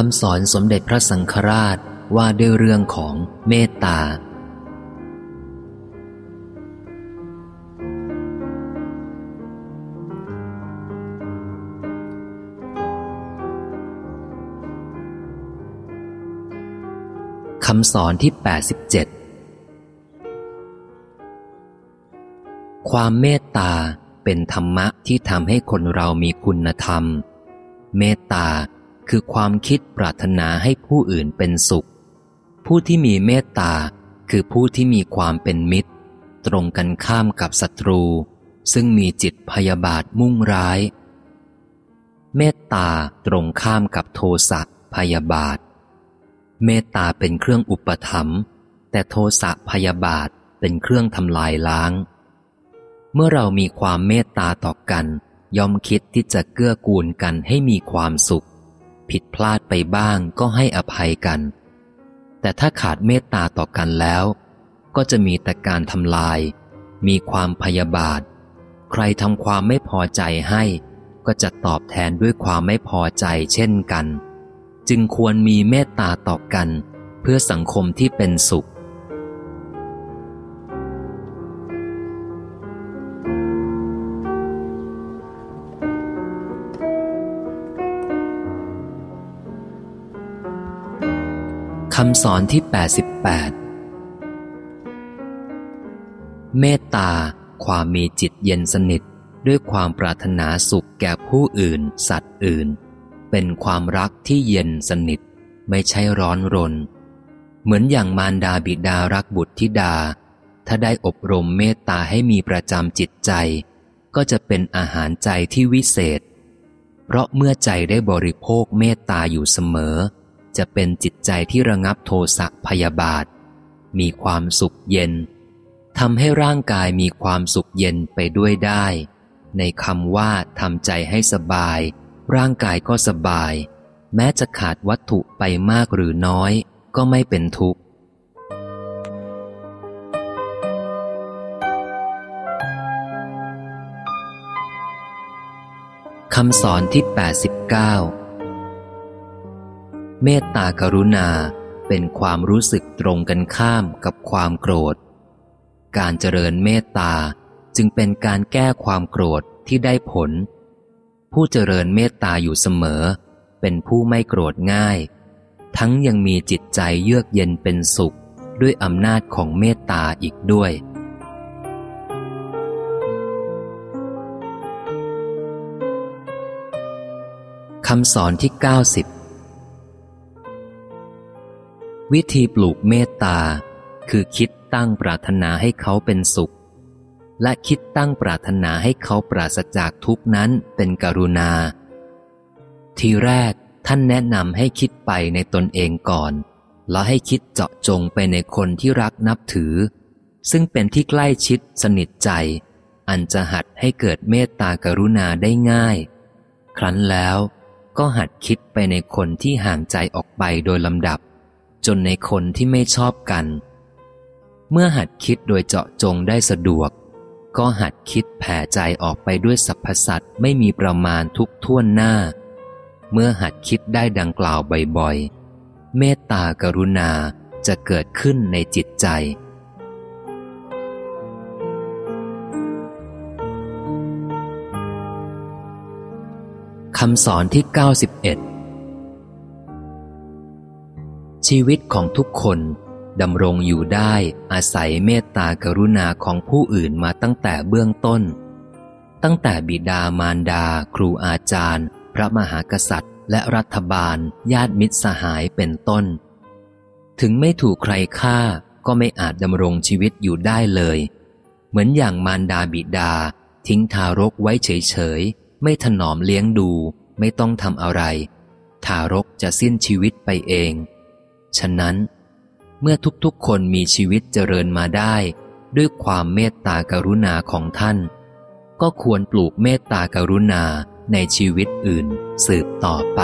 คำสอนสมเด็จพระสังฆราชว่าด้วยเรื่องของเมตตา คำสอนที่ 87 ความเมตตาเป็นธรรมะที่ทำให้คนเรามีคุณธรรม เมตตา คือความคิดปรารถนาให้ผู้อื่นเป็นสุข ผู้ที่มีเมตตาคือผู้ที่มีความเป็นมิตร ตรงกันข้ามกับศัตรู ซึ่งมีจิตพยาบาทมุ่งร้าย เมตตาตรงข้ามกับโทสะพยาบาท เมตตาเป็นเครื่องอุปถัมภ์แต่โทสะพยาบาทเป็นเครื่องทำลายล้าง เมื่อเรามีความเมตตาต่อกัน ย่อมคิดที่จะเกื้อกูลกันให้มีความสุข ผิดพลาดไปบ้างก็ให้อภัยกัน แต่ถ้าขาดเมตตาต่อกันแล้ว ก็จะมีแต่การทำลาย มีความพยาบาท ใครทำความไม่พอใจให้ ก็จะตอบแทนด้วยความไม่พอใจเช่นกัน จึงควรมีเมตตาต่อกัน เพื่อสังคมที่เป็นสุข คำสอนที่ 88 เมตตา ความมีจิตเย็นสนิท ด้วยความปรารถนาสุขแก่ผู้อื่น สัตว์อื่น เป็นความรักที่เย็นสนิท ไม่ใช่ร้อนรน เหมือนอย่างมารดาบิดารักบุตรธิดา ถ้าได้อบรมเมตตาให้มีประจำจิตใจ ก็จะเป็นอาหารใจที่วิเศษ เพราะเมื่อใจได้บริโภคเมตตาอยู่เสมอ จะเป็นจิตใจที่ระงับโทสะพยาบาท มีความสุขเย็นทำให้ร่างกายมีความสุขเย็นไปด้วยได้ ในคำว่าทำใจให้สบาย ร่างกายก็สบาย แม้จะขาดวัตถุไปมากหรือน้อย ก็ไม่เป็นทุกข์คำสอนที่ 89 เมตตากรุณาเป็นความรู้สึกตรงกันข้ามกับความโกรธ การเจริญเมตตาจึงเป็นการแก้ความโกรธที่ได้ผล ผู้เจริญเมตตาอยู่เสมอ เป็นผู้ไม่โกรธง่าย ทั้งยังมีจิตใจเยือกเย็นเป็นสุขด้วยอำนาจของเมตตาอีกด้วย คำสอนที่ 90 วิธีปลูกเมตตา คือคิดตั้งปรารถนาให้เขาเป็นสุข และคิดตั้งปรารถนาให้เขาปราศจากทุกนั้นเป็นกรุณา ทีแรกท่านแนะนำให้คิดไปในตนเองก่อน แล้วให้คิดเจาะจงไปในคนที่รักนับถือ ซึ่งเป็นที่ใกล้ชิดสนิทใจ อันจะหัดให้เกิดเมตตากรุณาได้ง่าย ครั้นแล้วก็หัดคิดไปในคนที่ห่างใจออกไปโดยลำดับ จนในคนที่ไม่ชอบกัน เมื่อหัดคิดโดยเจาะจงได้สะดวก ก็หัดคิดแผ่ใจออกไปด้วยสรรพสัตว์ไม่มีประมาณทุกท่วนหน้า เมื่อหัดคิดได้ดังกล่าวบ่อยๆ เมตตากรุณาจะเกิดขึ้นในจิตใจคำสอนที่ 91 ชีวิตของทุกคนดำรงอยู่ได้อาศัยเมตตากรุณาของผู้อื่นมาตั้งแต่เบื้องต้น ตั้งแต่บิดามารดา ครูอาจารย์ พระมหากษัตริย์ และรัฐบาล ญาติมิตรสหายเป็นต้น ถึงไม่ถูกใครฆ่าก็ไม่อาจดำรงชีวิตอยู่ได้เลย เหมือนอย่างมารดาบิดา ทิ้งทารกไว้เฉยๆ ไม่ถนอมเลี้ยงดู ไม่ต้องทำอะไร ทารกจะสิ้นชีวิตไปเอง ฉะนั้น เมื่อทุกๆคนมีชีวิตเจริญมาได้ ด้วยความเมตตากรุณาของท่าน ก็ควรปลูกเมตตากรุณาในชีวิตอื่นสืบต่อไป